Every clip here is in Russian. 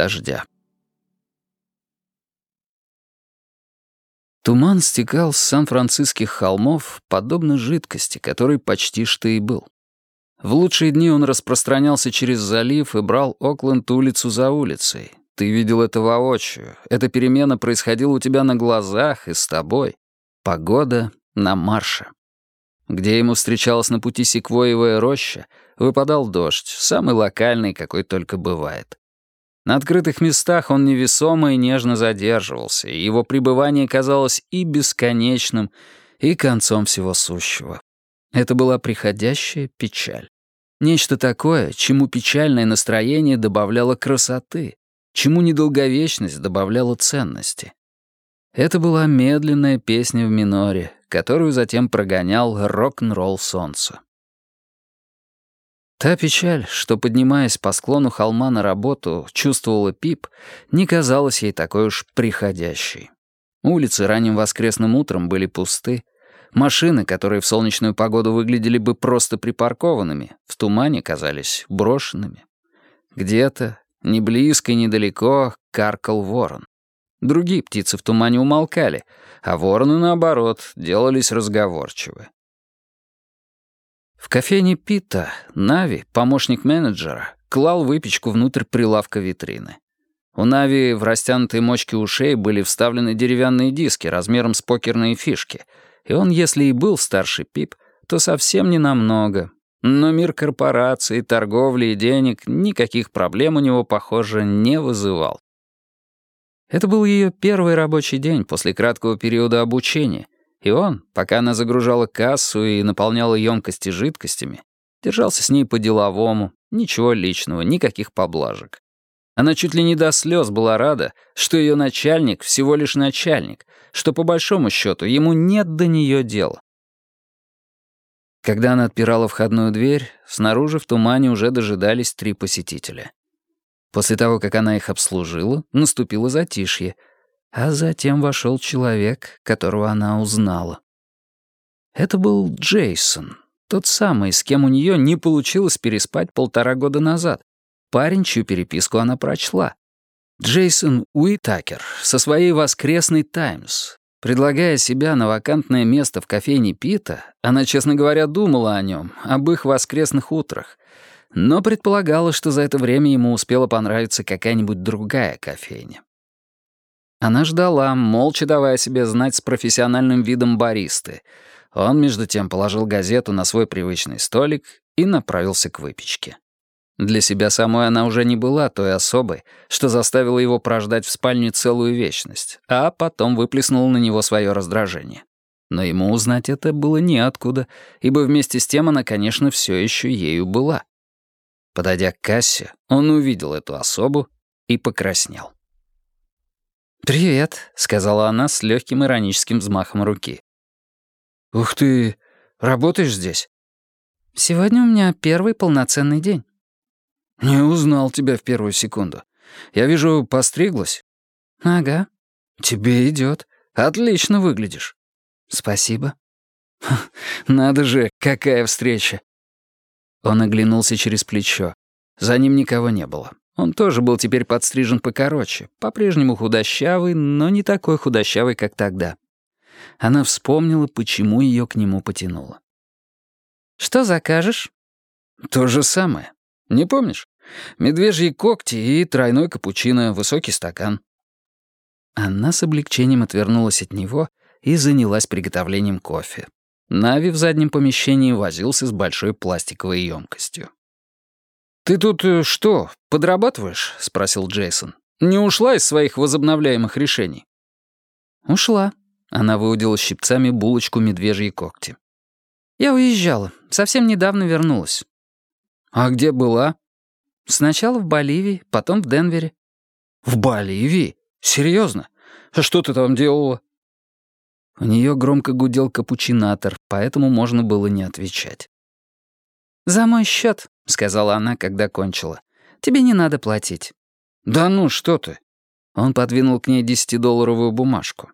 Дождя. Туман стекал с сан-франциских холмов, подобно жидкости, которой почти что и был. В лучшие дни он распространялся через залив и брал Окленд улицу за улицей. Ты видел это воочию. Эта перемена происходила у тебя на глазах и с тобой. Погода на марше. Где ему встречалась на пути секвоевая роща, выпадал дождь, самый локальный, какой только бывает. На открытых местах он невесомо и нежно задерживался, и его пребывание казалось и бесконечным, и концом всего сущего. Это была приходящая печаль. Нечто такое, чему печальное настроение добавляло красоты, чему недолговечность добавляла ценности. Это была медленная песня в миноре, которую затем прогонял рок-н-ролл солнца. Та печаль, что, поднимаясь по склону холма на работу, чувствовала Пип, не казалась ей такой уж приходящей. Улицы ранним воскресным утром были пусты, машины, которые в солнечную погоду выглядели бы просто припаркованными, в тумане казались брошенными. Где-то, не близко и недалеко, каркал ворон. Другие птицы в тумане умолкали, а вороны, наоборот, делались разговорчивы. В кофейне Пита Нави, помощник менеджера, клал выпечку внутрь прилавка витрины. У Нави в растянутой мочке ушей были вставлены деревянные диски размером с покерные фишки, и он, если и был старше Пип, то совсем не намного. Но мир корпораций, торговли и денег никаких проблем у него, похоже, не вызывал. Это был ее первый рабочий день после краткого периода обучения — и он, пока она загружала кассу и наполняла емкости жидкостями, держался с ней по-деловому, ничего личного, никаких поблажек. Она чуть ли не до слез была рада, что ее начальник всего лишь начальник, что по большому счету ему нет до нее дела. Когда она отпирала входную дверь, снаружи в тумане уже дожидались три посетителя. После того, как она их обслужила, наступило затишье — а затем вошел человек, которого она узнала. Это был Джейсон, тот самый, с кем у нее не получилось переспать полтора года назад. Парень, чью переписку она прочла. Джейсон Уитакер со своей воскресной «Таймс». Предлагая себя на вакантное место в кофейне Пита, она, честно говоря, думала о нем, об их воскресных утрах, но предполагала, что за это время ему успела понравиться какая-нибудь другая кофейня. Она ждала, молча давая себе знать с профессиональным видом баристы. Он, между тем, положил газету на свой привычный столик и направился к выпечке. Для себя самой она уже не была той особой, что заставила его прождать в спальне целую вечность, а потом выплеснула на него свое раздражение. Но ему узнать это было неоткуда, ибо вместе с тем она, конечно, все еще ею была. Подойдя к кассе, он увидел эту особу и покраснел. «Привет», — сказала она с легким ироническим взмахом руки. «Ух ты, работаешь здесь?» «Сегодня у меня первый полноценный день». «Не узнал тебя в первую секунду. Я вижу, постриглась». «Ага». «Тебе идет. Отлично выглядишь». «Спасибо». «Надо же, какая встреча!» Он оглянулся через плечо. За ним никого не было. Он тоже был теперь подстрижен покороче, по-прежнему худощавый, но не такой худощавый, как тогда. Она вспомнила, почему ее к нему потянуло. «Что закажешь?» «То же самое. Не помнишь? Медвежьи когти и тройной капучино, высокий стакан». Она с облегчением отвернулась от него и занялась приготовлением кофе. Нави в заднем помещении возился с большой пластиковой емкостью. «Ты тут э, что, подрабатываешь?» — спросил Джейсон. «Не ушла из своих возобновляемых решений?» «Ушла». Она выудила щипцами булочку медвежьи когти. «Я уезжала. Совсем недавно вернулась». «А где была?» «Сначала в Боливии, потом в Денвере». «В Боливии? Серьезно? А что ты там делала?» У нее громко гудел капучинатор, поэтому можно было не отвечать. «За мой счет, сказала она, когда кончила. «Тебе не надо платить». «Да ну, что ты?» Он подвинул к ней десятидолларовую бумажку.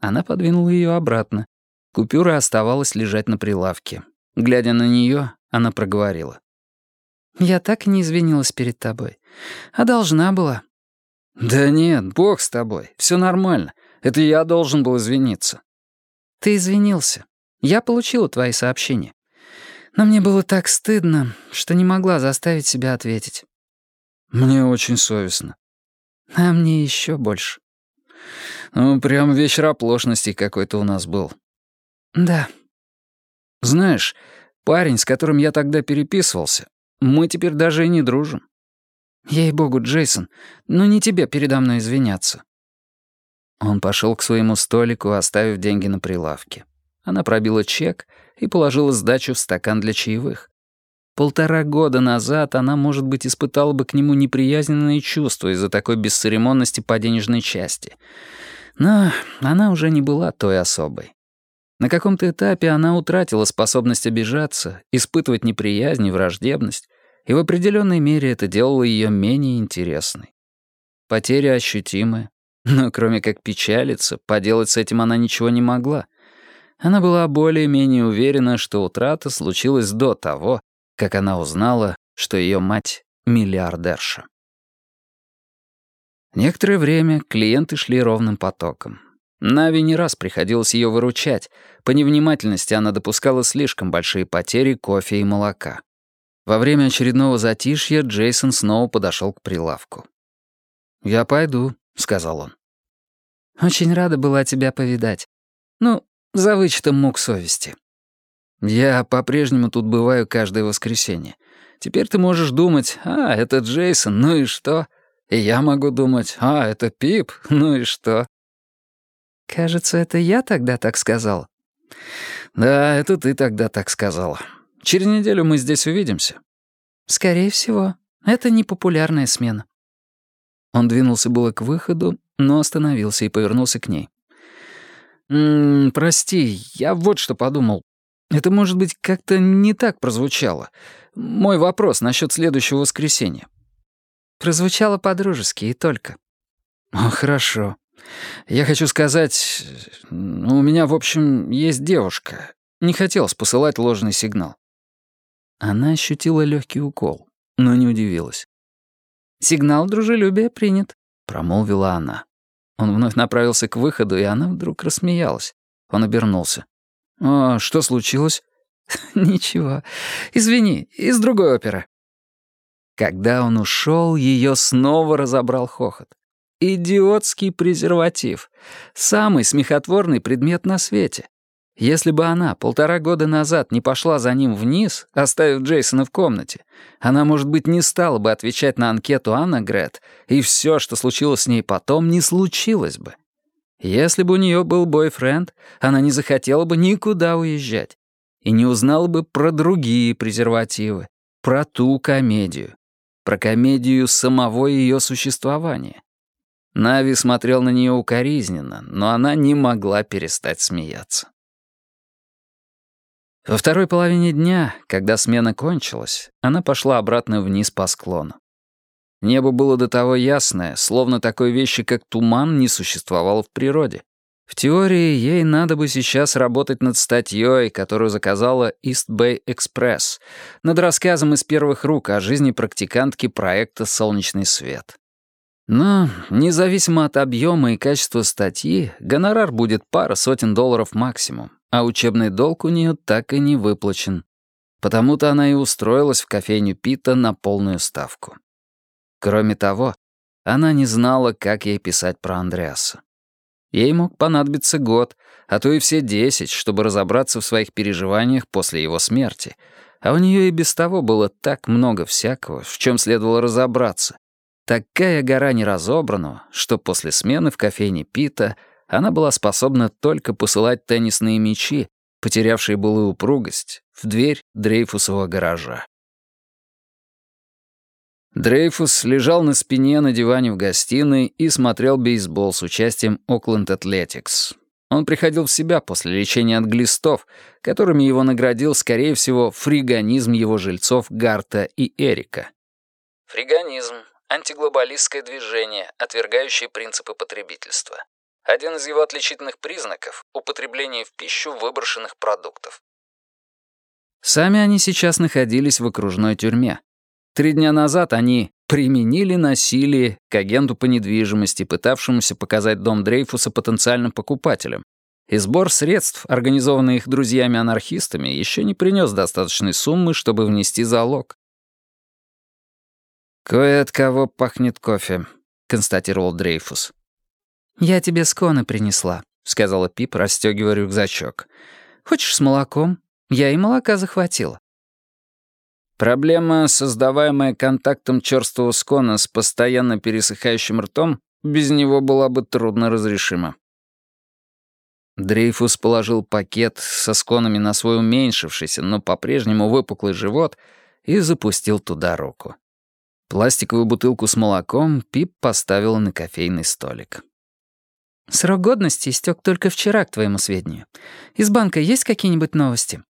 Она подвинула ее обратно. Купюра оставалась лежать на прилавке. Глядя на нее, она проговорила. Я так и не извинилась перед тобой. А должна была». «Да нет, бог с тобой, все нормально. Это я должен был извиниться». «Ты извинился. Я получила твои сообщения. Но мне было так стыдно, что не могла заставить себя ответить». «Мне очень совестно». «А мне еще больше». «Ну, прям вечер оплошности какой-то у нас был». «Да». «Знаешь, парень, с которым я тогда переписывался, мы теперь даже и не дружим». «Ей-богу, Джейсон, ну не тебе передо мной извиняться». Он пошел к своему столику, оставив деньги на прилавке. Она пробила чек и положила сдачу в стакан для чаевых. Полтора года назад она, может быть, испытала бы к нему неприязненные чувства из-за такой бесцеремонности по денежной части. Но она уже не была той особой. На каком-то этапе она утратила способность обижаться, испытывать неприязнь и враждебность, и в определенной мере это делало ее менее интересной. Потеря ощутимая, но кроме как печалиться, поделать с этим она ничего не могла. Она была более-менее уверена, что утрата случилась до того, как она узнала, что ее мать — миллиардерша. Некоторое время клиенты шли ровным потоком. Нави не раз приходилось ее выручать. По невнимательности она допускала слишком большие потери кофе и молока. Во время очередного затишья Джейсон снова подошел к прилавку. «Я пойду», — сказал он. «Очень рада была тебя повидать. Ну, за вычетом мук совести». «Я по-прежнему тут бываю каждое воскресенье. Теперь ты можешь думать, а, это Джейсон, ну и что? И я могу думать, а, это Пип, ну и что?» «Кажется, это я тогда так сказал». «Да, это ты тогда так сказала. Через неделю мы здесь увидимся». «Скорее всего. Это непопулярная смена». Он двинулся было к выходу, но остановился и повернулся к ней. «М -м, «Прости, я вот что подумал. Это, может быть, как-то не так прозвучало. Мой вопрос насчет следующего воскресенья». Прозвучало по-дружески и только. «О, хорошо. Я хочу сказать, ну, у меня, в общем, есть девушка. Не хотелось посылать ложный сигнал. Она ощутила легкий укол, но не удивилась. «Сигнал дружелюбия принят», — промолвила она. Он вновь направился к выходу, и она вдруг рассмеялась. Он обернулся. «А что случилось?» «Ничего. Извини, из другой оперы». Когда он ушел, ее снова разобрал хохот. Идиотский презерватив. Самый смехотворный предмет на свете. Если бы она полтора года назад не пошла за ним вниз, оставив Джейсона в комнате, она, может быть, не стала бы отвечать на анкету Анна Грет, и все, что случилось с ней потом, не случилось бы. Если бы у нее был бойфренд, она не захотела бы никуда уезжать и не узнала бы про другие презервативы, про ту комедию, про комедию самого ее существования. Нави смотрел на нее укоризненно, но она не могла перестать смеяться. Во второй половине дня, когда смена кончилась, она пошла обратно вниз по склону. Небо было до того ясное, словно такой вещи, как туман, не существовало в природе. В теории, ей надо бы сейчас работать над статьей, которую заказала East Bay Express, над рассказом из первых рук о жизни практикантки проекта «Солнечный свет». Но, независимо от объема и качества статьи, гонорар будет пара сотен долларов максимум, а учебный долг у нее так и не выплачен. Потому-то она и устроилась в кофейню Пита на полную ставку. Кроме того, она не знала, как ей писать про Андреаса. Ей мог понадобиться год, а то и все десять, чтобы разобраться в своих переживаниях после его смерти. А у нее и без того было так много всякого, в чем следовало разобраться, Такая гора неразобранного, что после смены в кофейне Пита она была способна только посылать теннисные мячи, потерявшие былую упругость, в дверь Дрейфусового гаража. Дрейфус лежал на спине на диване в гостиной и смотрел бейсбол с участием Окленд Атлетикс. Он приходил в себя после лечения от глистов, которыми его наградил, скорее всего, фриганизм его жильцов Гарта и Эрика. Фриганизм Антиглобалистское движение, отвергающее принципы потребительства. Один из его отличительных признаков — употребление в пищу выброшенных продуктов. Сами они сейчас находились в окружной тюрьме. Три дня назад они применили насилие к агенту по недвижимости, пытавшемуся показать дом Дрейфуса потенциальным покупателям. И сбор средств, организованный их друзьями-анархистами, еще не принес достаточной суммы, чтобы внести залог. «Кое от кого пахнет кофе», — констатировал Дрейфус. «Я тебе сконы принесла», — сказала Пип, расстегивая рюкзачок. «Хочешь с молоком? Я и молока захватила». Проблема, создаваемая контактом черствого скона с постоянно пересыхающим ртом, без него была бы трудно разрешима. Дрейфус положил пакет со сконами на свой уменьшившийся, но по-прежнему выпуклый живот и запустил туда руку. Пластиковую бутылку с молоком Пип поставила на кофейный столик. «Срок годности истек только вчера, к твоему сведению. Из банка есть какие-нибудь новости?»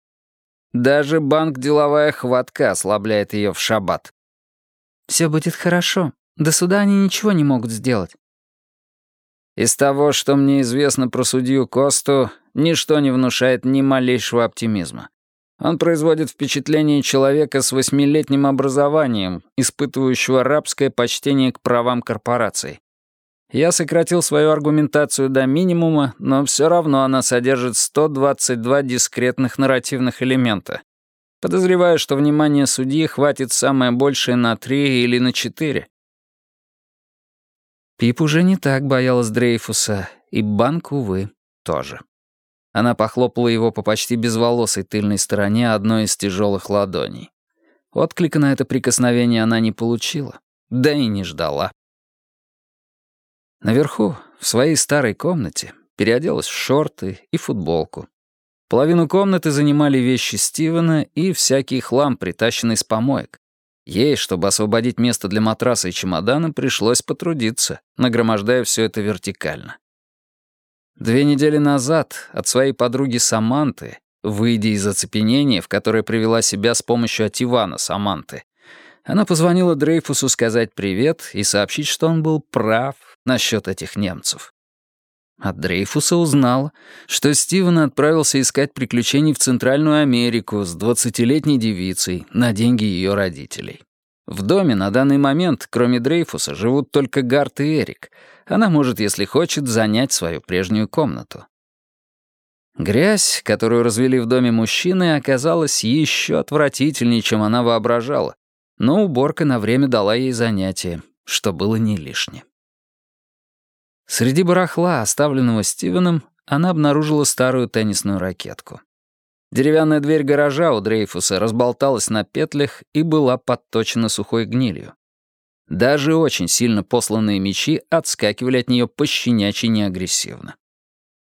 Даже банк «Деловая хватка» ослабляет ее в шаббат. Все будет хорошо. До суда они ничего не могут сделать. Из того, что мне известно про судью Косту, ничто не внушает ни малейшего оптимизма. Он производит впечатление человека с восьмилетним образованием, испытывающего рабское почтение к правам корпораций. Я сократил свою аргументацию до минимума, но все равно она содержит 122 дискретных нарративных элемента. Подозреваю, что внимание судьи хватит самое большее на три или на четыре. Пип уже не так боялась Дрейфуса, и банк, увы, тоже. Она похлопала его по почти безволосой тыльной стороне одной из тяжелых ладоней. Отклика на это прикосновение она не получила, да и не ждала. Наверху, в своей старой комнате, переоделась в шорты и футболку. Половину комнаты занимали вещи Стивена и всякий хлам, притащенный с помоек. Ей, чтобы освободить место для матраса и чемодана, пришлось потрудиться, нагромождая все это вертикально. Две недели назад от своей подруги Саманты, выйдя из оцепенения, в которое привела себя с помощью Ативана Саманты, она позвонила Дрейфусу сказать привет и сообщить, что он был прав насчет этих немцев. От Дрейфуса узнала, что Стивен отправился искать приключений в Центральную Америку с двадцатилетней девицей на деньги ее родителей. В доме на данный момент, кроме Дрейфуса, живут только Гарт и Эрик. Она может, если хочет, занять свою прежнюю комнату. Грязь, которую развели в доме мужчины, оказалась еще отвратительнее, чем она воображала, но уборка на время дала ей занятие, что было не лишнее. Среди барахла, оставленного Стивеном, она обнаружила старую теннисную ракетку. Деревянная дверь гаража у Дрейфуса разболталась на петлях и была подточена сухой гнилью. Даже очень сильно посланные мечи отскакивали от нее пощенячьи неагрессивно.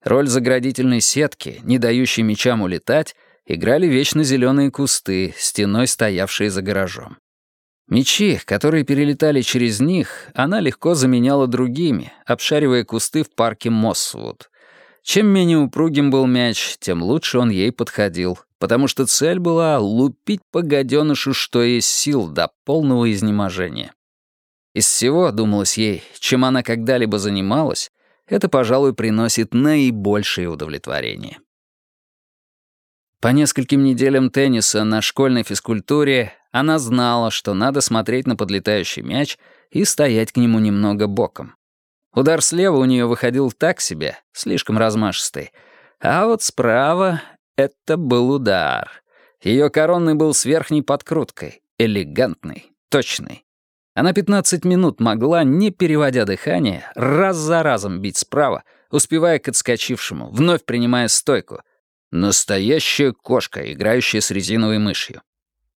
Роль заградительной сетки, не дающей мечам улетать, играли вечно зеленые кусты, стеной стоявшие за гаражом. Мечи, которые перелетали через них, она легко заменяла другими, обшаривая кусты в парке Моссвуд. Чем менее упругим был мяч, тем лучше он ей подходил, потому что цель была лупить по гаденышу, что есть сил, до полного изнеможения. Из всего, думалось ей, чем она когда-либо занималась, это, пожалуй, приносит наибольшее удовлетворение. По нескольким неделям тенниса на школьной физкультуре она знала, что надо смотреть на подлетающий мяч и стоять к нему немного боком. Удар слева у нее выходил так себе, слишком размашистый. А вот справа это был удар. Ее коронный был с верхней подкруткой, элегантный, точный. Она 15 минут могла, не переводя дыхание, раз за разом бить справа, успевая к отскочившему, вновь принимая стойку. Настоящая кошка, играющая с резиновой мышью.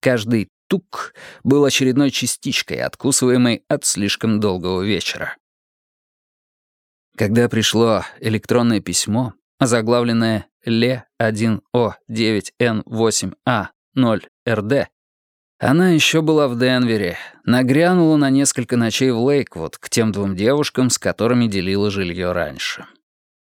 Каждый тук был очередной частичкой, откусываемой от слишком долгого вечера. Когда пришло электронное письмо, заглавленное Ле1О9Н8А0РД, она еще была в Денвере, нагрянула на несколько ночей в Лейквуд к тем двум девушкам, с которыми делила жилье раньше.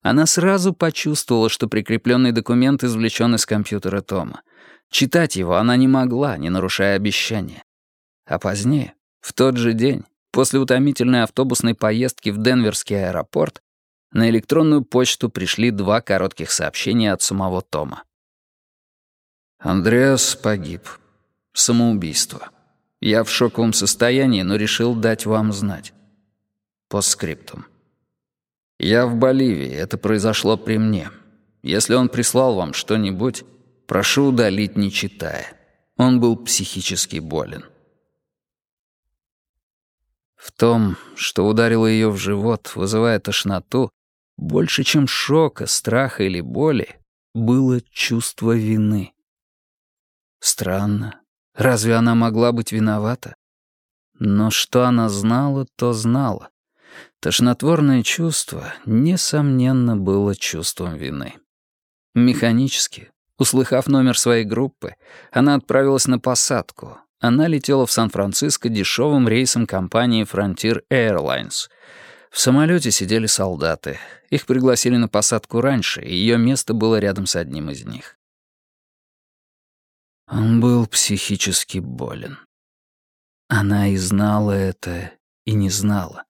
Она сразу почувствовала, что прикрепленный документ извлечен из компьютера Тома. Читать его она не могла, не нарушая обещания. А позднее, в тот же день, после утомительной автобусной поездки в Денверский аэропорт, на электронную почту пришли два коротких сообщения от самого Тома. «Андреас погиб. Самоубийство. Я в шоковом состоянии, но решил дать вам знать. По скриптум. Я в Боливии, это произошло при мне. Если он прислал вам что-нибудь, прошу удалить, не читая. Он был психически болен. В том, что ударило ее в живот, вызывая тошноту, больше, чем шока, страха или боли, было чувство вины. Странно. Разве она могла быть виновата? Но что она знала, то знала. Тошнотворное чувство, несомненно, было чувством вины. Механически, услыхав номер своей группы, она отправилась на посадку. Она летела в Сан-Франциско дешевым рейсом компании Frontier Airlines. В самолете сидели солдаты. Их пригласили на посадку раньше, и ее место было рядом с одним из них. Он был психически болен. Она и знала это, и не знала.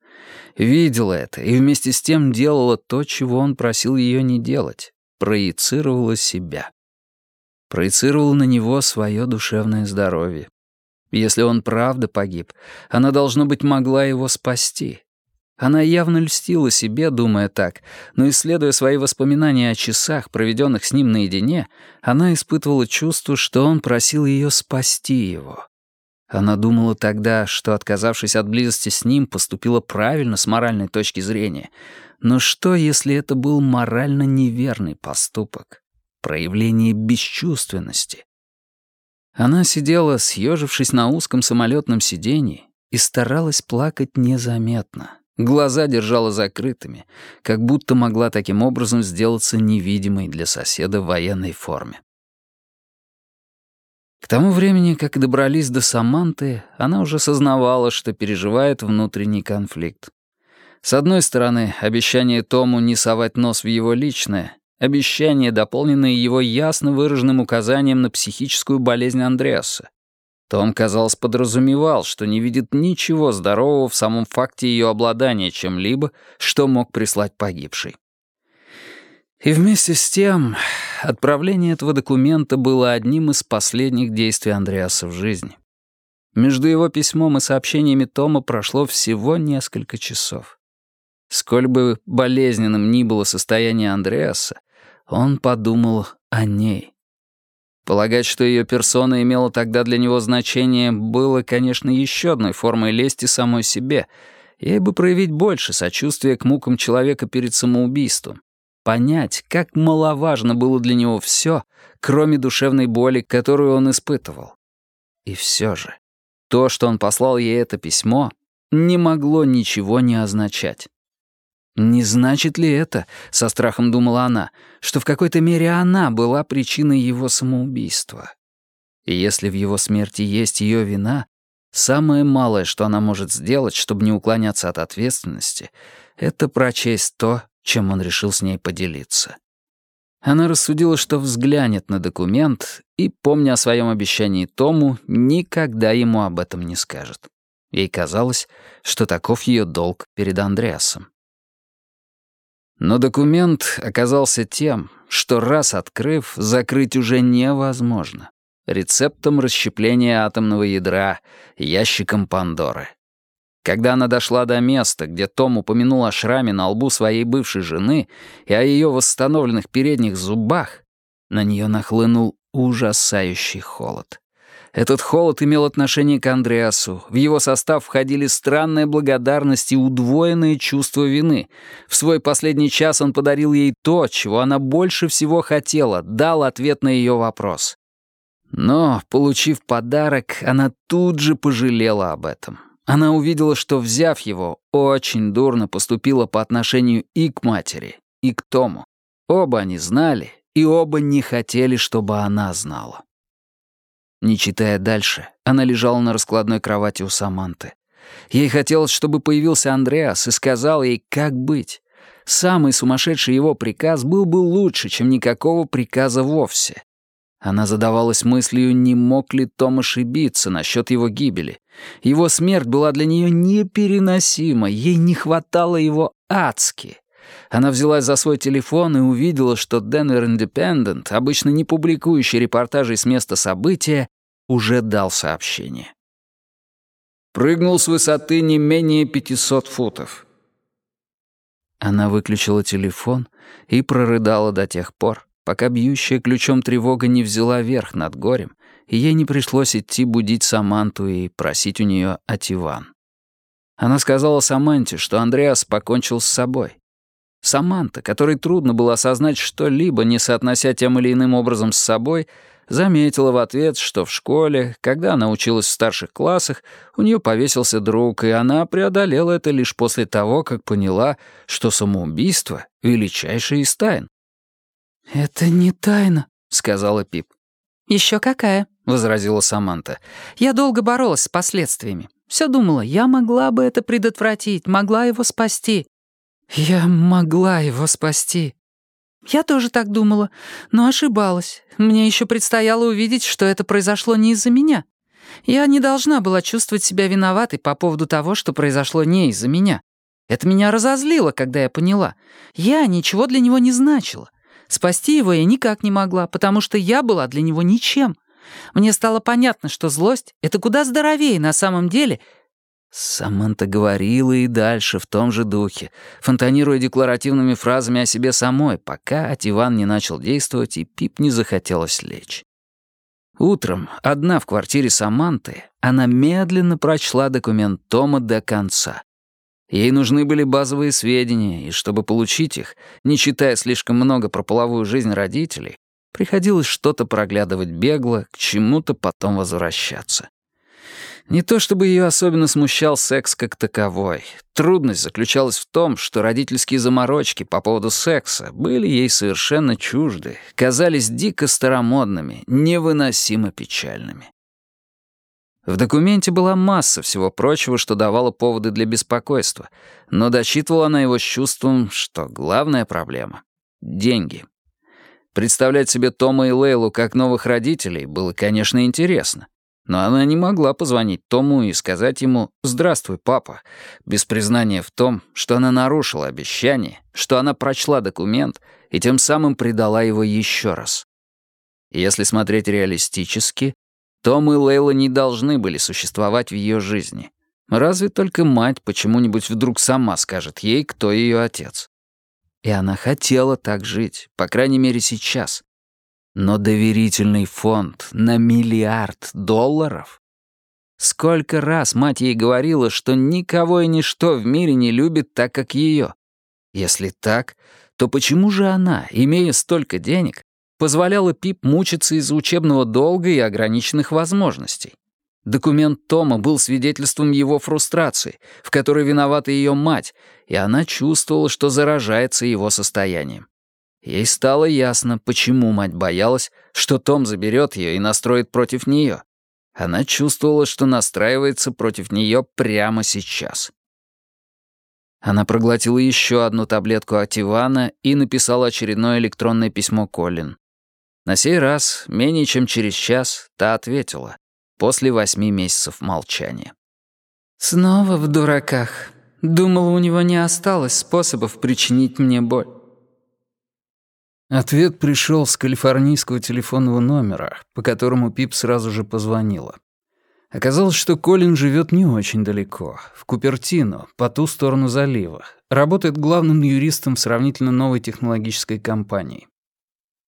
Видела это, и вместе с тем делала то, чего он просил ее не делать. Проецировала себя. Проецировала на него свое душевное здоровье. Если он правда погиб, она, должно быть, могла его спасти. Она явно льстила себе, думая так, но, исследуя свои воспоминания о часах, проведенных с ним наедине, она испытывала чувство, что он просил ее спасти его. Она думала тогда, что, отказавшись от близости с ним, поступила правильно с моральной точки зрения. Но что, если это был морально неверный поступок? Проявление бесчувственности? Она сидела, съежившись на узком самолетном сиденье, и старалась плакать незаметно. Глаза держала закрытыми, как будто могла таким образом сделаться невидимой для соседа в военной форме. К тому времени, как добрались до Саманты, она уже сознавала, что переживает внутренний конфликт. С одной стороны, обещание Тому не совать нос в его личное, обещание, дополненное его ясно выраженным указанием на психическую болезнь Андреаса. Том, казалось, подразумевал, что не видит ничего здорового в самом факте ее обладания чем-либо, что мог прислать погибший. И вместе с тем, отправление этого документа было одним из последних действий Андреаса в жизни. Между его письмом и сообщениями Тома прошло всего несколько часов. Сколь бы болезненным ни было состояние Андреаса, он подумал о ней. Полагать, что ее персона имела тогда для него значение, было, конечно, еще одной формой лести самой себе. Ей бы проявить больше сочувствия к мукам человека перед самоубийством. Понять, как маловажно было для него все, кроме душевной боли, которую он испытывал. И все же, то, что он послал ей это письмо, не могло ничего не означать. Не значит ли это, со страхом думала она, что в какой-то мере она была причиной его самоубийства? И если в его смерти есть ее вина, самое малое, что она может сделать, чтобы не уклоняться от ответственности, это прочесть то, чем он решил с ней поделиться. Она рассудила, что взглянет на документ и, помня о своем обещании Тому, никогда ему об этом не скажет. Ей казалось, что таков ее долг перед Андреасом. Но документ оказался тем, что раз открыв, закрыть уже невозможно. Рецептом расщепления атомного ядра, ящиком Пандоры. Когда она дошла до места, где Том упомянул о шраме на лбу своей бывшей жены и о ее восстановленных передних зубах, на нее нахлынул ужасающий холод. Этот холод имел отношение к Андреасу. В его состав входили странная благодарность и удвоенное чувство вины. В свой последний час он подарил ей то, чего она больше всего хотела, дал ответ на ее вопрос. Но, получив подарок, она тут же пожалела об этом. Она увидела, что, взяв его, очень дурно поступила по отношению и к матери, и к Тому. Оба они знали, и оба не хотели, чтобы она знала. Не читая дальше, она лежала на раскладной кровати у Саманты. Ей хотелось, чтобы появился Андреас и сказал ей, как быть. Самый сумасшедший его приказ был бы лучше, чем никакого приказа вовсе. Она задавалась мыслью, не мог ли Том ошибиться насчет его гибели. Его смерть была для нее непереносима, ей не хватало его адски. Она взялась за свой телефон и увидела, что Denver Independent, обычно не публикующий репортажи с места события, уже дал сообщение. Прыгнул с высоты не менее 500 футов. Она выключила телефон и прорыдала до тех пор, пока бьющая ключом тревога не взяла верх над горем, и ей не пришлось идти будить Саманту и просить у нее Ативан. Она сказала Саманте, что Андреас покончил с собой. Саманта, которой трудно было осознать что-либо, не соотнося тем или иным образом с собой, заметила в ответ, что в школе, когда она училась в старших классах, у нее повесился друг, и она преодолела это лишь после того, как поняла, что самоубийство — величайшая из тайн. «Это не тайна», — сказала Пип. «Еще какая», — возразила Саманта. «Я долго боролась с последствиями. Все думала, я могла бы это предотвратить, могла его спасти». «Я могла его спасти», «Я тоже так думала, но ошибалась. Мне еще предстояло увидеть, что это произошло не из-за меня. Я не должна была чувствовать себя виноватой по поводу того, что произошло не из-за меня. Это меня разозлило, когда я поняла. Я ничего для него не значила. Спасти его я никак не могла, потому что я была для него ничем. Мне стало понятно, что злость — это куда здоровее на самом деле, Саманта говорила и дальше в том же духе, фонтанируя декларативными фразами о себе самой, пока Ативан не начал действовать и Пип не захотелось лечь. Утром, одна в квартире Саманты, она медленно прочла документ Тома до конца. Ей нужны были базовые сведения, и чтобы получить их, не читая слишком много про половую жизнь родителей, приходилось что-то проглядывать бегло, к чему-то потом возвращаться. Не то чтобы ее особенно смущал секс как таковой. Трудность заключалась в том, что родительские заморочки по поводу секса были ей совершенно чужды, казались дико старомодными, невыносимо печальными. В документе была масса всего прочего, что давало поводы для беспокойства, но дочитывала она его с чувством, что главная проблема — деньги. Представлять себе Тома и Лейлу как новых родителей было, конечно, интересно. Но она не могла позвонить Тому и сказать ему «Здравствуй, папа», без признания в том, что она нарушила обещание, что она прочла документ и тем самым предала его еще раз. Если смотреть реалистически, том и Лейла не должны были существовать в ее жизни. Разве только мать почему-нибудь вдруг сама скажет ей, кто ее отец. И она хотела так жить, по крайней мере сейчас. Но доверительный фонд на миллиард долларов? Сколько раз мать ей говорила, что никого и ничто в мире не любит так, как ее? Если так, то почему же она, имея столько денег, позволяла Пип мучиться из-за учебного долга и ограниченных возможностей? Документ Тома был свидетельством его фрустрации, в которой виновата ее мать, и она чувствовала, что заражается его состоянием. Ей стало ясно, почему мать боялась, что Том заберет ее и настроит против нее. Она чувствовала, что настраивается против нее прямо сейчас. Она проглотила еще одну таблетку ативана и написала очередное электронное письмо Колин. На сей раз, менее чем через час, та ответила, после восьми месяцев молчания. «Снова в дураках. Думала, у него не осталось способов причинить мне боль. Ответ пришел с калифорнийского телефонного номера, по которому Пип сразу же позвонила. Оказалось, что Колин живет не очень далеко, в Купертино, по ту сторону залива. Работает главным юристом в сравнительно новой технологической компании.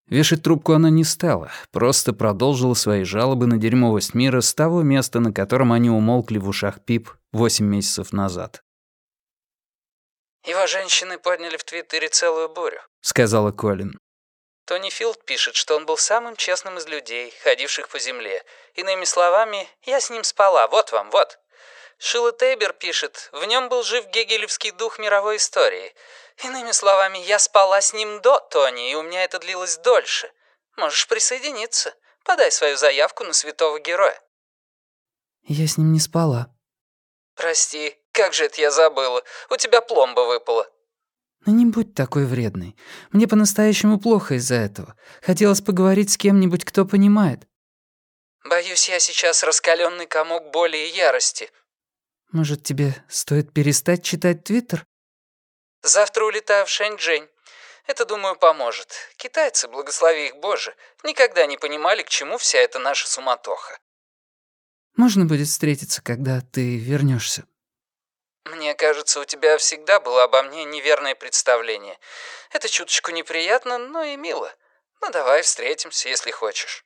Вешать трубку она не стала, просто продолжила свои жалобы на дерьмовость мира с того места, на котором они умолкли в ушах Пип восемь месяцев назад. «Его женщины подняли в Твиттере целую бурю», — сказала Колин. Тони Филд пишет, что он был самым честным из людей, ходивших по земле. Иными словами, я с ним спала, вот вам, вот. Шилла Тейбер пишет, в нем был жив гегелевский дух мировой истории. Иными словами, я спала с ним до Тони, и у меня это длилось дольше. Можешь присоединиться. Подай свою заявку на святого героя. Я с ним не спала. Прости, как же это я забыла. У тебя пломба выпала. «Ну не будь такой вредной. Мне по-настоящему плохо из-за этого. Хотелось поговорить с кем-нибудь, кто понимает». «Боюсь, я сейчас раскаленный комок боли и ярости». «Может, тебе стоит перестать читать Твиттер?» «Завтра улетаю в Шэньчжэнь. Это, думаю, поможет. Китайцы, благослови их Боже, никогда не понимали, к чему вся эта наша суматоха». Можно будет встретиться, когда ты вернешься. Мне кажется, у тебя всегда было обо мне неверное представление. Это чуточку неприятно, но и мило. Ну давай встретимся, если хочешь.